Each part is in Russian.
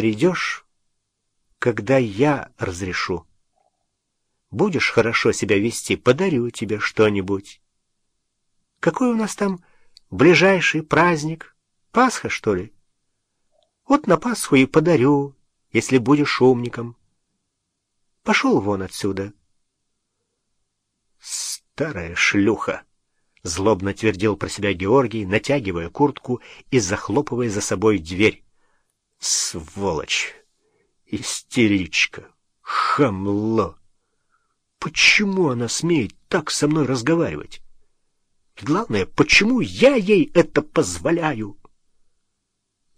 придешь, когда я разрешу. Будешь хорошо себя вести, подарю тебе что-нибудь. Какой у нас там ближайший праздник? Пасха, что ли? Вот на Пасху и подарю, если будешь умником. Пошел вон отсюда. Старая шлюха! — злобно твердил про себя Георгий, натягивая куртку и захлопывая за собой дверь. «Сволочь! Истеричка! Хамло! Почему она смеет так со мной разговаривать? И главное, почему я ей это позволяю?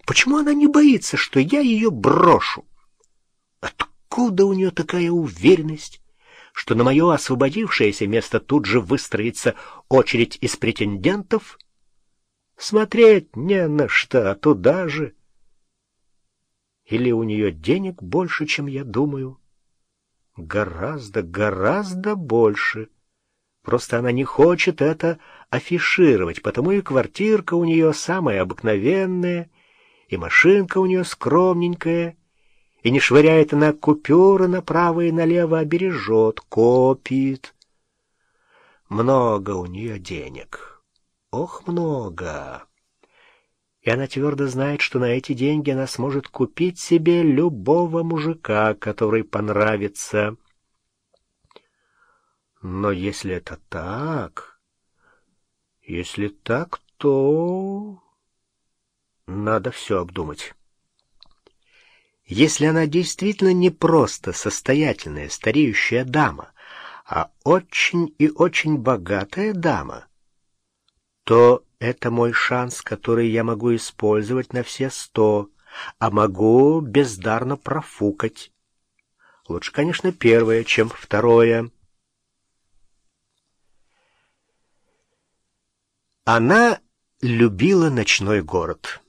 Почему она не боится, что я ее брошу? Откуда у нее такая уверенность? что на мое освободившееся место тут же выстроится очередь из претендентов? Смотреть не на что, а туда же. Или у нее денег больше, чем я думаю? Гораздо, гораздо больше. Просто она не хочет это афишировать, потому и квартирка у нее самая обыкновенная, и машинка у нее скромненькая — и не швыряет она купюры направо и налево, а бережет, копит. Много у нее денег. Ох, много. И она твердо знает, что на эти деньги она сможет купить себе любого мужика, который понравится. Но если это так... Если так, то... Надо все обдумать. Если она действительно не просто состоятельная стареющая дама, а очень и очень богатая дама, то это мой шанс, который я могу использовать на все сто, а могу бездарно профукать. Лучше, конечно, первое, чем второе. Она любила ночной город.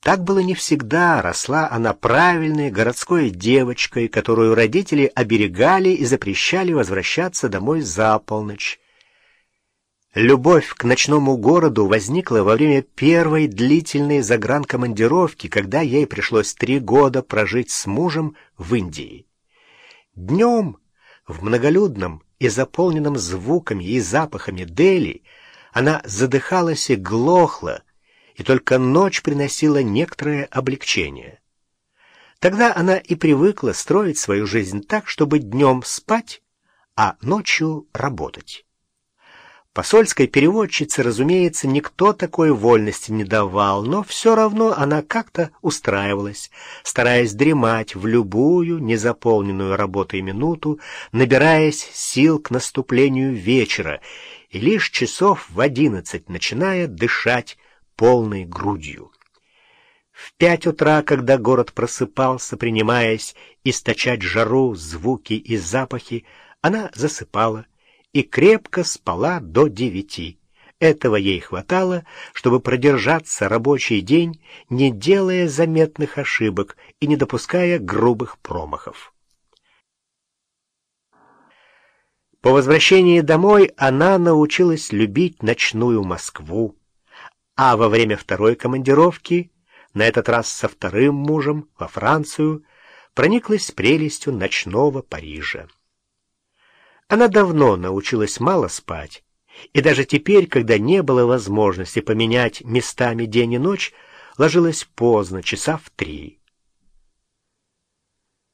Так было не всегда, росла она правильной городской девочкой, которую родители оберегали и запрещали возвращаться домой за полночь. Любовь к ночному городу возникла во время первой длительной загранкомандировки, когда ей пришлось три года прожить с мужем в Индии. Днем в многолюдном и заполненном звуками и запахами Дели она задыхалась и глохла, и только ночь приносила некоторое облегчение. Тогда она и привыкла строить свою жизнь так, чтобы днем спать, а ночью работать. Посольской переводчице, разумеется, никто такой вольности не давал, но все равно она как-то устраивалась, стараясь дремать в любую незаполненную работой минуту, набираясь сил к наступлению вечера, и лишь часов в одиннадцать начиная дышать полной грудью. В пять утра, когда город просыпался, принимаясь источать жару, звуки и запахи, она засыпала и крепко спала до девяти. Этого ей хватало, чтобы продержаться рабочий день, не делая заметных ошибок и не допуская грубых промахов. По возвращении домой она научилась любить ночную Москву, а во время второй командировки, на этот раз со вторым мужем, во Францию, прониклась прелестью ночного Парижа. Она давно научилась мало спать, и даже теперь, когда не было возможности поменять местами день и ночь, ложилась поздно, часа в три.